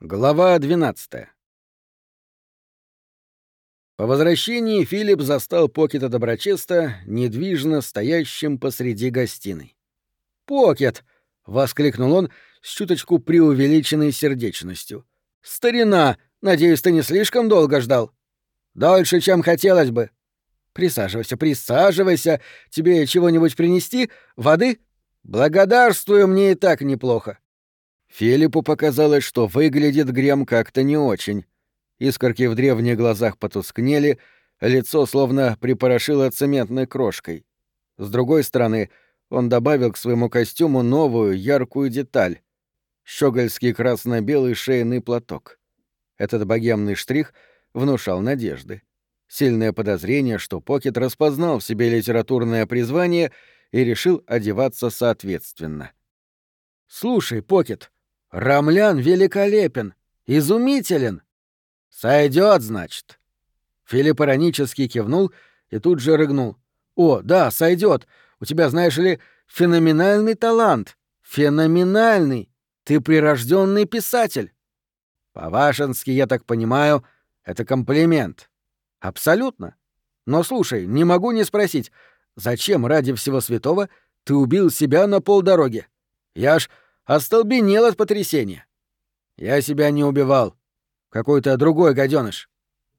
Глава 12. По возвращении Филипп застал Покета Доброчеста недвижно стоящим посреди гостиной. «Покет!» — воскликнул он с чуточку преувеличенной сердечностью. «Старина! Надеюсь, ты не слишком долго ждал?» «Дольше, чем хотелось бы». «Присаживайся, присаживайся. Тебе чего-нибудь принести? Воды?» «Благодарствую, мне и так неплохо». Филиппу показалось, что выглядит Грем как-то не очень. Искорки в древних глазах потускнели, лицо словно припорошило цементной крошкой. С другой стороны, он добавил к своему костюму новую яркую деталь — щегольский красно-белый шейный платок. Этот богемный штрих внушал надежды. Сильное подозрение, что Покет распознал в себе литературное призвание и решил одеваться соответственно. «Слушай, Покет», Рамлян великолепен, изумителен. Сойдет, значит. Филипп иронически кивнул и тут же рыгнул. О, да, сойдет. У тебя, знаешь ли, феноменальный талант. Феноменальный. Ты прирожденный писатель. По-вашенски, я так понимаю, это комплимент. Абсолютно. Но слушай, не могу не спросить, зачем ради всего святого ты убил себя на полдороги? Я ж остолбенел от потрясения. Я себя не убивал. Какой-то другой гаденыш.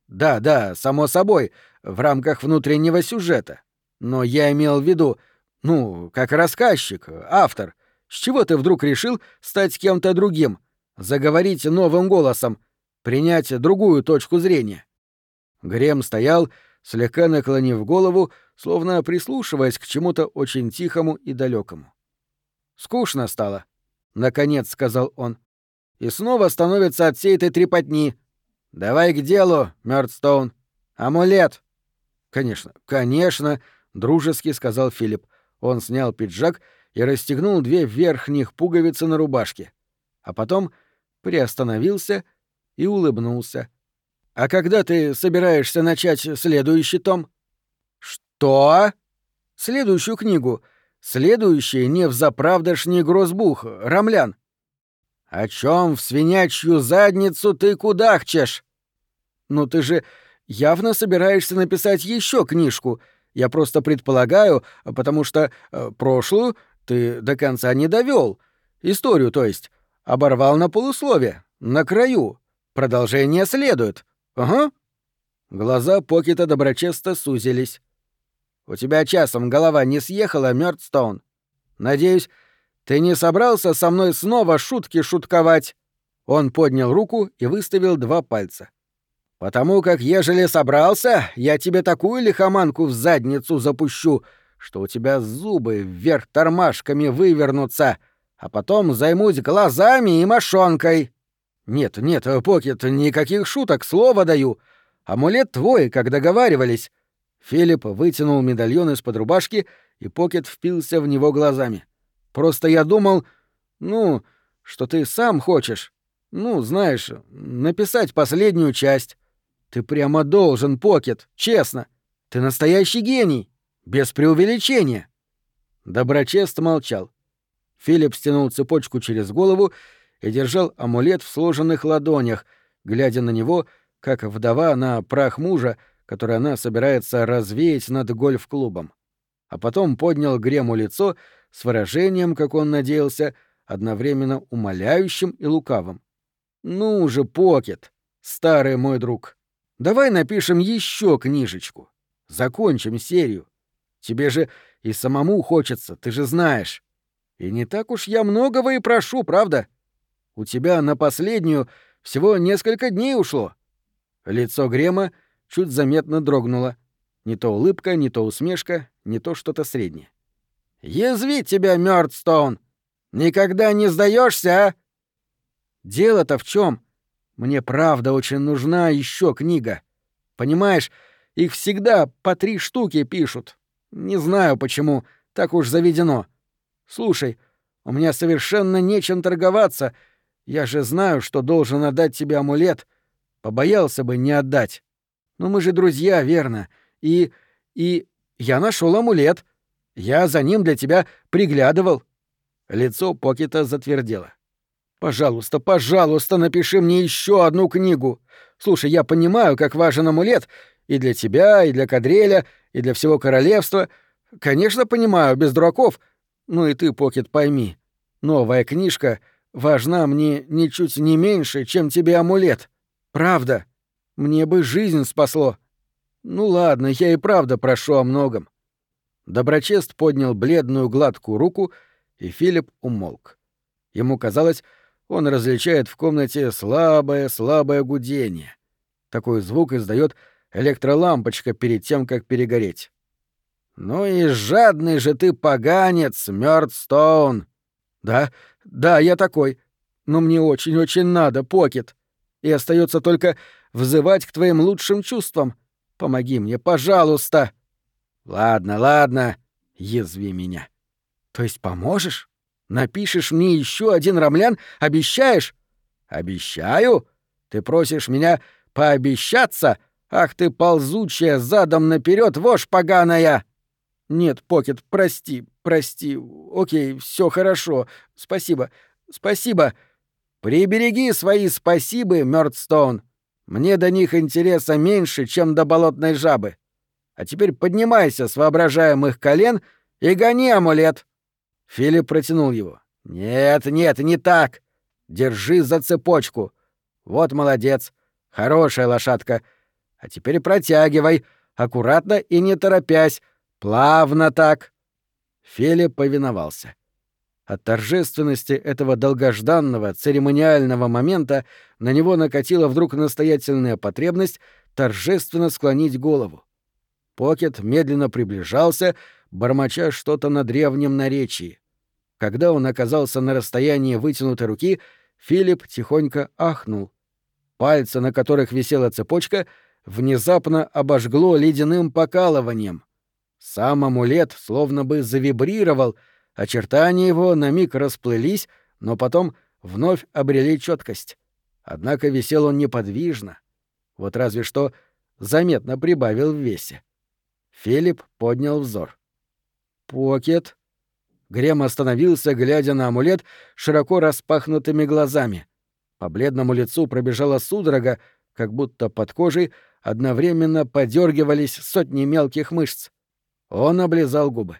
Да, да, само собой, в рамках внутреннего сюжета. Но я имел в виду, ну, как рассказчик, автор. С чего ты вдруг решил стать кем-то другим, заговорить новым голосом, принять другую точку зрения? Грем стоял, слегка наклонив голову, словно прислушиваясь к чему-то очень тихому и далекому. Скучно стало, наконец сказал он. И снова становится от всей этой трепотни. Давай к делу, Мёрдстоун. Амулет. Конечно, конечно, дружески сказал Филипп. Он снял пиджак и расстегнул две верхних пуговицы на рубашке. А потом приостановился и улыбнулся. А когда ты собираешься начать следующий том? Что? Следующую книгу — Следующий не в заправдошний грозбух, рамлян. О чем в свинячью задницу ты кудахчешь? Ну ты же явно собираешься написать еще книжку. Я просто предполагаю, потому что э, прошлую ты до конца не довел. Историю, то есть. Оборвал на полуслове, на краю. Продолжение следует. Ага. Глаза Покета доброчесто сузились. У тебя часом голова не съехала, Мёрдстоун? Надеюсь, ты не собрался со мной снова шутки шутковать?» Он поднял руку и выставил два пальца. «Потому как, ежели собрался, я тебе такую лихоманку в задницу запущу, что у тебя зубы вверх тормашками вывернутся, а потом займусь глазами и мошонкой». «Нет, нет, Покет, никаких шуток, слово даю. Амулет твой, как договаривались. Филипп вытянул медальон из-под рубашки, и Покет впился в него глазами. «Просто я думал, ну, что ты сам хочешь. Ну, знаешь, написать последнюю часть. Ты прямо должен, Покет, честно. Ты настоящий гений, без преувеличения». Доброчест молчал. Филипп стянул цепочку через голову и держал амулет в сложенных ладонях, глядя на него, как вдова на прах мужа, который она собирается развеять над гольф-клубом. А потом поднял Грему лицо с выражением, как он надеялся, одновременно умоляющим и лукавым. «Ну же, Покет, старый мой друг, давай напишем еще книжечку. Закончим серию. Тебе же и самому хочется, ты же знаешь. И не так уж я многого и прошу, правда? У тебя на последнюю всего несколько дней ушло». Лицо Грема — чуть заметно дрогнула. Не то улыбка, не то усмешка, не то что-то среднее. «Язви тебя, Мёрдстоун! Никогда не сдаешься, а?» «Дело-то в чем? Мне правда очень нужна еще книга. Понимаешь, их всегда по три штуки пишут. Не знаю почему, так уж заведено. Слушай, у меня совершенно нечем торговаться. Я же знаю, что должен отдать тебе амулет. Побоялся бы не отдать. Но мы же друзья, верно? И... и... я нашел амулет. Я за ним для тебя приглядывал». Лицо Покета затвердело. Пожалуйста, пожалуйста, напиши мне еще одну книгу. Слушай, я понимаю, как важен амулет и для тебя, и для Кадреля, и для всего королевства. Конечно, понимаю, без дураков. Ну и ты, Покет, пойми. Новая книжка важна мне ничуть не меньше, чем тебе амулет. Правда. Мне бы жизнь спасло. Ну ладно, я и правда прошу о многом. Доброчест поднял бледную гладкую руку, и Филипп умолк. Ему казалось, он различает в комнате слабое-слабое гудение. Такой звук издает электролампочка перед тем, как перегореть. «Ну и жадный же ты поганец, Мёрдстоун!» «Да, да, я такой. Но мне очень-очень надо, Покет. И остается только взывать к твоим лучшим чувствам. Помоги мне, пожалуйста!» «Ладно, ладно, язви меня». «То есть поможешь?» Напишешь мне еще один рамлян? Обещаешь? Обещаю? Ты просишь меня пообещаться? Ах ты ползучая задом наперед, вошь поганая! Нет, Покет, прости, прости. Окей, все хорошо. Спасибо, спасибо. Прибереги свои спасибы, Мёрдстоун. Мне до них интереса меньше, чем до болотной жабы. А теперь поднимайся с воображаемых колен и гони амулет. Филипп протянул его. «Нет, нет, не так! Держи за цепочку! Вот молодец! Хорошая лошадка! А теперь протягивай, аккуратно и не торопясь, плавно так!» Филипп повиновался. От торжественности этого долгожданного церемониального момента на него накатила вдруг настоятельная потребность торжественно склонить голову. Покет медленно приближался, бормоча что-то на древнем наречии. Когда он оказался на расстоянии вытянутой руки, Филипп тихонько ахнул. Пальцы, на которых висела цепочка, внезапно обожгло ледяным покалыванием. Сам амулет словно бы завибрировал, очертания его на миг расплылись, но потом вновь обрели четкость. Однако висел он неподвижно. Вот разве что заметно прибавил в весе. Филипп поднял взор. «Покет», Грем остановился, глядя на амулет широко распахнутыми глазами. По бледному лицу пробежала судорога, как будто под кожей одновременно подергивались сотни мелких мышц. Он облизал губы.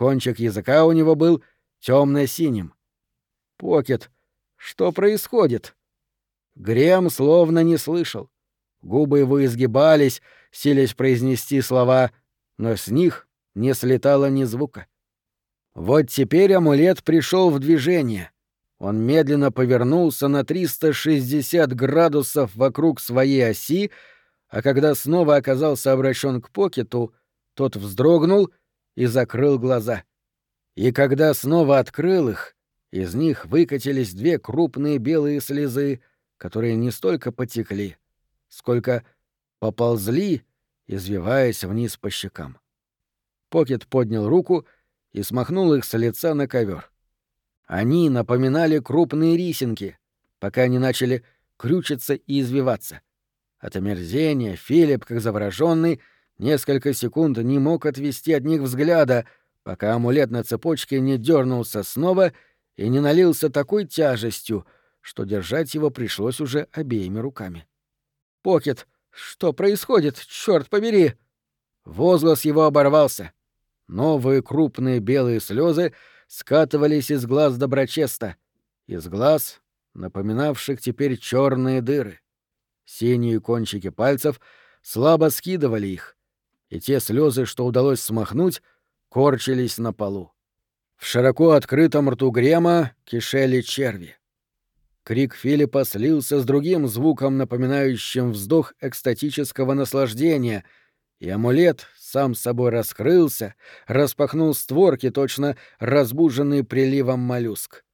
Кончик языка у него был темно-синим. «Покет, что происходит?» Грем словно не слышал. Губы его изгибались, силясь произнести слова, но с них не слетало ни звука. Вот теперь амулет пришел в движение. Он медленно повернулся на 360 градусов вокруг своей оси, а когда снова оказался обращен к Покету, тот вздрогнул и закрыл глаза. И когда снова открыл их, из них выкатились две крупные белые слезы, которые не столько потекли, сколько поползли, извиваясь вниз по щекам. Покет поднял руку — и смахнул их с лица на ковер. Они напоминали крупные рисинки, пока они начали крючиться и извиваться. От омерзения Филипп, как завороженный, несколько секунд не мог отвести от них взгляда, пока амулет на цепочке не дернулся снова и не налился такой тяжестью, что держать его пришлось уже обеими руками. «Покет, что происходит? Черт побери!» Возглас его оборвался. Новые крупные белые слезы скатывались из глаз Доброчеста, из глаз, напоминавших теперь черные дыры. Синие кончики пальцев слабо скидывали их, и те слезы, что удалось смахнуть, корчились на полу. В широко открытом рту Грема кишели черви. Крик Филиппа слился с другим звуком, напоминающим вздох экстатического наслаждения, и амулет, сам собой раскрылся, распахнул створки, точно разбуженный приливом моллюск.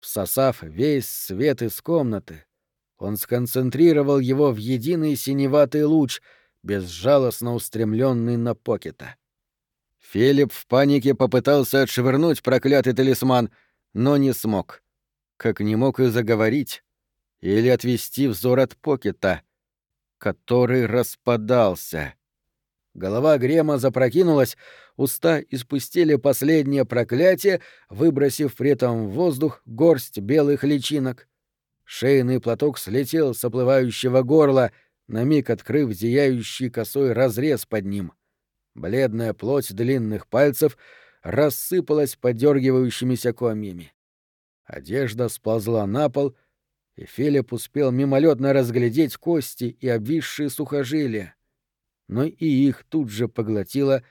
Всосав весь свет из комнаты, он сконцентрировал его в единый синеватый луч, безжалостно устремленный на Покета. Филипп в панике попытался отшвырнуть проклятый талисман, но не смог. Как не мог и заговорить, или отвести взор от Покета, который распадался. Голова Грема запрокинулась, уста испустили последнее проклятие, выбросив при этом в воздух горсть белых личинок. Шейный платок слетел с оплывающего горла, на миг открыв зияющий косой разрез под ним. Бледная плоть длинных пальцев рассыпалась подергивающимися комьями. Одежда сползла на пол, и Филипп успел мимолетно разглядеть кости и обвисшие сухожилия. Но и их тут же поглотила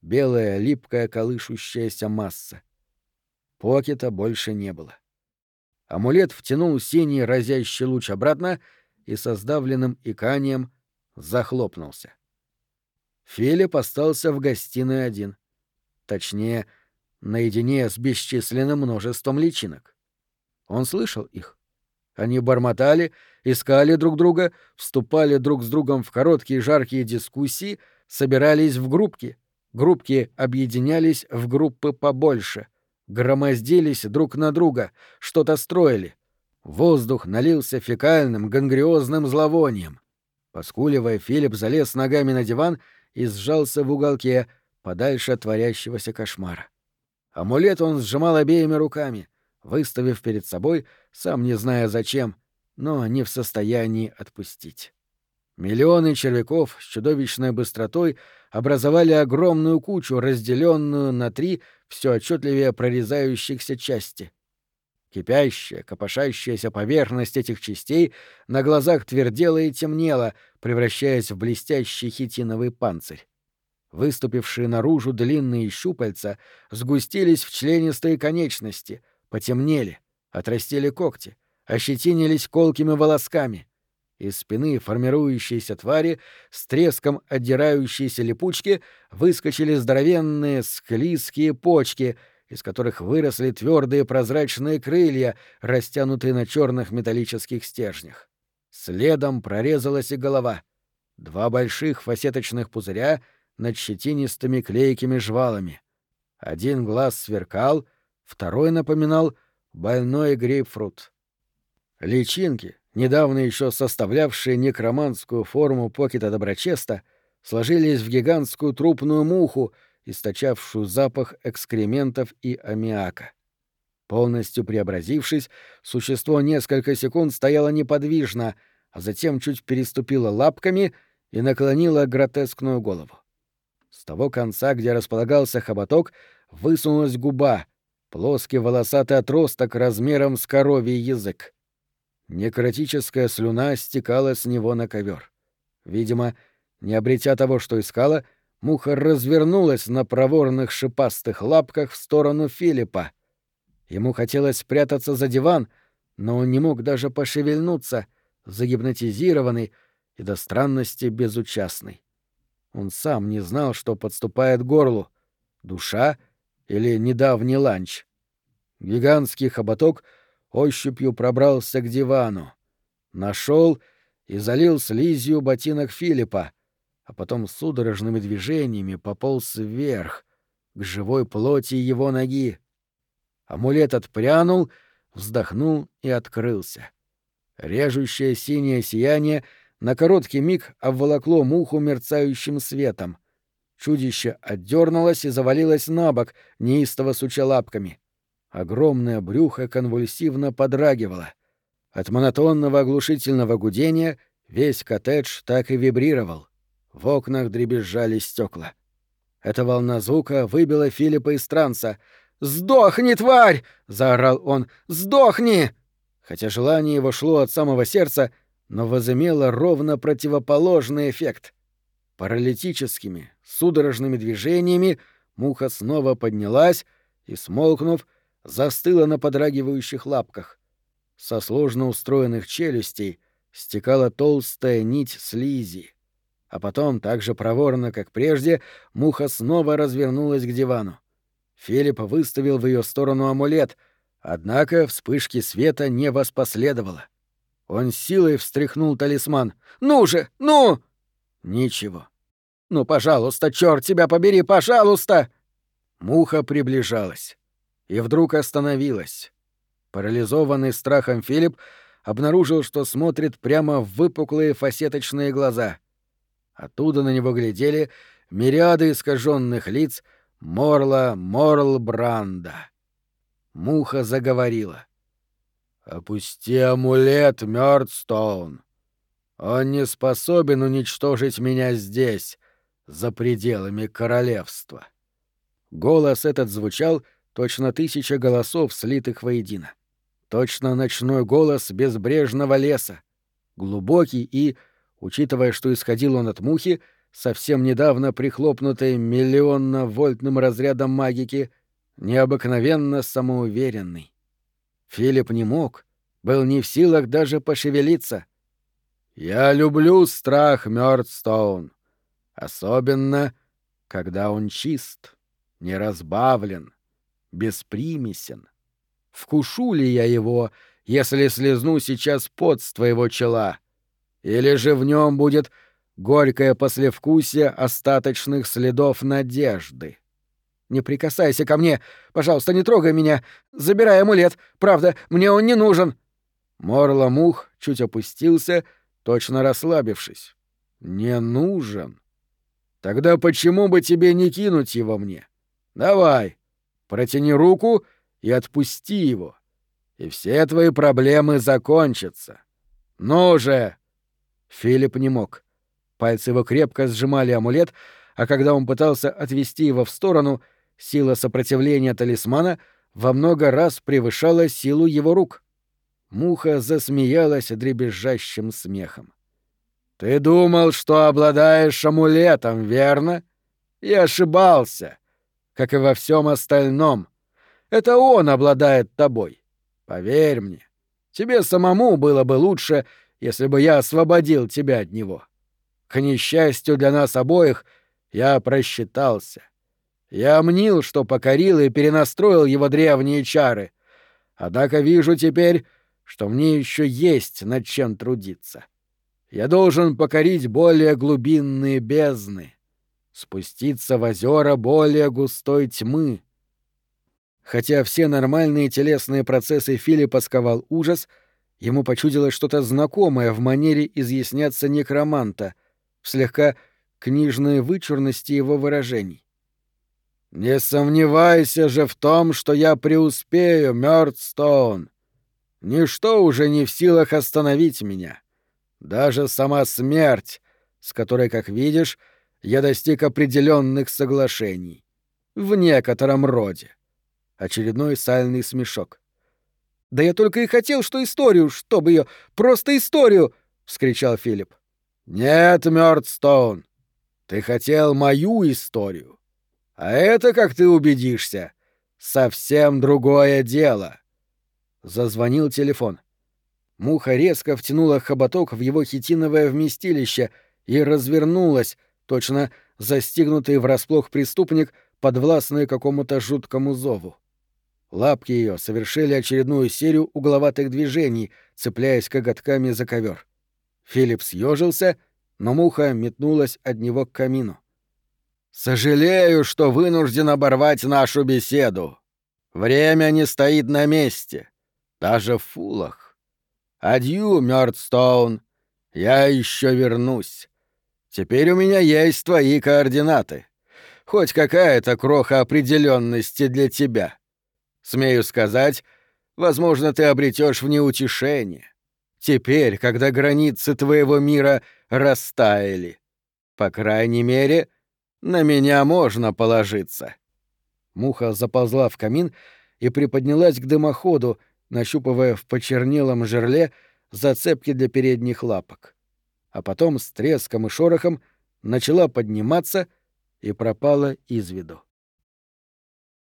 белая липкая колышущаяся масса. Покета больше не было. Амулет втянул синий разящий луч обратно и со сдавленным иканием захлопнулся. Филипп остался в гостиной один. Точнее, наедине с бесчисленным множеством личинок. Он слышал их. Они бормотали, искали друг друга, вступали друг с другом в короткие жаркие дискуссии, собирались в группки. Группки объединялись в группы побольше, громоздились друг на друга, что-то строили. Воздух налился фекальным, гангриозным зловонием. Поскуливая, Филипп залез ногами на диван и сжался в уголке, подальше от творящегося кошмара. Амулет он сжимал обеими руками, выставив перед собой, сам не зная зачем, но не в состоянии отпустить. Миллионы червяков с чудовищной быстротой образовали огромную кучу, разделенную на три все отчетливее прорезающихся части. Кипящая, копошащаяся поверхность этих частей на глазах твердела и темнела, превращаясь в блестящий хитиновый панцирь. Выступившие наружу длинные щупальца сгустились в членистые конечности, потемнели, отрастили когти, ощетинились колкими волосками. Из спины формирующейся твари с треском отдирающейся липучки выскочили здоровенные склизкие почки, из которых выросли твердые прозрачные крылья, растянутые на черных металлических стержнях. Следом прорезалась и голова. Два больших фасеточных пузыря — над щетинистыми клейкими жвалами. Один глаз сверкал, второй напоминал больной грейпфрут. Личинки, недавно еще составлявшие некроманскую форму Покета Доброчеста, сложились в гигантскую трупную муху, источавшую запах экскрементов и аммиака. Полностью преобразившись, существо несколько секунд стояло неподвижно, а затем чуть переступило лапками и наклонило гротескную голову. С того конца, где располагался хоботок, высунулась губа, плоский волосатый отросток размером с коровий язык. Некротическая слюна стекала с него на ковер. Видимо, не обретя того, что искала, муха развернулась на проворных шипастых лапках в сторону Филиппа. Ему хотелось спрятаться за диван, но он не мог даже пошевельнуться, загипнотизированный и до странности безучастный. Он сам не знал, что подступает к горлу — душа или недавний ланч. Гигантский хоботок ощупью пробрался к дивану. Нашел и залил слизью ботинок Филиппа, а потом судорожными движениями пополз вверх, к живой плоти его ноги. Амулет отпрянул, вздохнул и открылся. Режущее синее сияние — на короткий миг обволокло муху мерцающим светом. Чудище отдернулось и завалилось на бок, неистово суча лапками. Огромное брюхо конвульсивно подрагивало. От монотонного оглушительного гудения весь коттедж так и вибрировал. В окнах дребезжали стекла. Эта волна звука выбила Филиппа из транса. «Сдохни, тварь!» — заорал он. «Сдохни!» Хотя желание его шло от самого сердца, но возымело ровно противоположный эффект. Паралитическими, судорожными движениями муха снова поднялась и, смолкнув, застыла на подрагивающих лапках. Со сложно устроенных челюстей стекала толстая нить слизи. А потом, так же проворно, как прежде, муха снова развернулась к дивану. Филипп выставил в ее сторону амулет, однако вспышки света не воспоследовало. Он силой встряхнул талисман. «Ну же, ну!» Ничего. «Ну, пожалуйста, черт тебя побери, пожалуйста!» Муха приближалась. И вдруг остановилась. Парализованный страхом Филипп обнаружил, что смотрит прямо в выпуклые фасеточные глаза. Оттуда на него глядели мириады искаженных лиц Морла Морлбранда. Муха заговорила. «Опусти амулет, Мёрдстоун. Он не способен уничтожить меня здесь, за пределами королевства». Голос этот звучал точно тысяча голосов, слитых воедино. Точно ночной голос безбрежного леса, глубокий и, учитывая, что исходил он от мухи, совсем недавно прихлопнутой миллионно-вольтным разрядом магики, необыкновенно самоуверенный. Филипп не мог, был не в силах даже пошевелиться. «Я люблю страх, Мёрдстоун, особенно, когда он чист, неразбавлен, беспримесен. Вкушу ли я его, если слезну сейчас пот с твоего чела? Или же в нем будет горькое послевкусие остаточных следов надежды. «Не прикасайся ко мне! Пожалуйста, не трогай меня! Забирай амулет! Правда, мне он не нужен!» Морло мух чуть опустился, точно расслабившись. «Не нужен? Тогда почему бы тебе не кинуть его мне? Давай, протяни руку и отпусти его, и все твои проблемы закончатся. Ну же!» Филипп не мог. Пальцы его крепко сжимали амулет, а когда он пытался отвести его в сторону, сила сопротивления талисмана во много раз превышала силу его рук. Муха засмеялась дребезжащим смехом. «Ты думал, что обладаешь амулетом, верно? И ошибался, как и во всем остальном. Это он обладает тобой. Поверь мне, тебе самому было бы лучше, если бы я освободил тебя от него. К несчастью для нас обоих, я просчитался. Я мнил, что покорил и перенастроил его древние чары. Однако вижу теперь, что мне еще есть над чем трудиться. Я должен покорить более глубинные бездны, спуститься в озера более густой тьмы. Хотя все нормальные телесные процессы Филиппа сковал ужас, ему почудилось что-то знакомое в манере изъясняться некроманта, в слегка книжной вычурности его выражений. «Не сомневайся же в том, что я преуспею, Мёрдстоун. Ничто уже не в силах остановить меня. Даже сама смерть, с которой, как видишь, я достиг определенных соглашений. В некотором роде». Очередной сальный смешок. «Да я только и хотел, что историю, чтобы ее, просто историю!» — вскричал Филипп. «Нет, Мёрдстоун, ты хотел мою историю. А это, как ты убедишься, совсем другое дело». Зазвонил телефон. Муха резко втянула хоботок в его хитиновое вместилище и развернулась, точно застигнутый врасплох преступник, подвластный какому-то жуткому зову. Лапки ее совершили очередную серию угловатых движений, цепляясь коготками за ковер. Филипп съежился, но муха метнулась от него к камину. «Сожалею, что вынужден оборвать нашу беседу. Время не стоит на месте, даже в фулах. Адью, Мёрдстоун, я еще вернусь. Теперь у меня есть твои координаты. Хоть какая-то кроха определенности для тебя. Смею сказать, возможно, ты обретешь в ней утешение. Теперь, когда границы твоего мира растаяли. По крайней мере, на меня можно положиться. Муха заползла в камин и приподнялась к дымоходу, нащупывая в почернелом жерле зацепки для передних лапок. А потом с треском и шорохом начала подниматься и пропала из виду.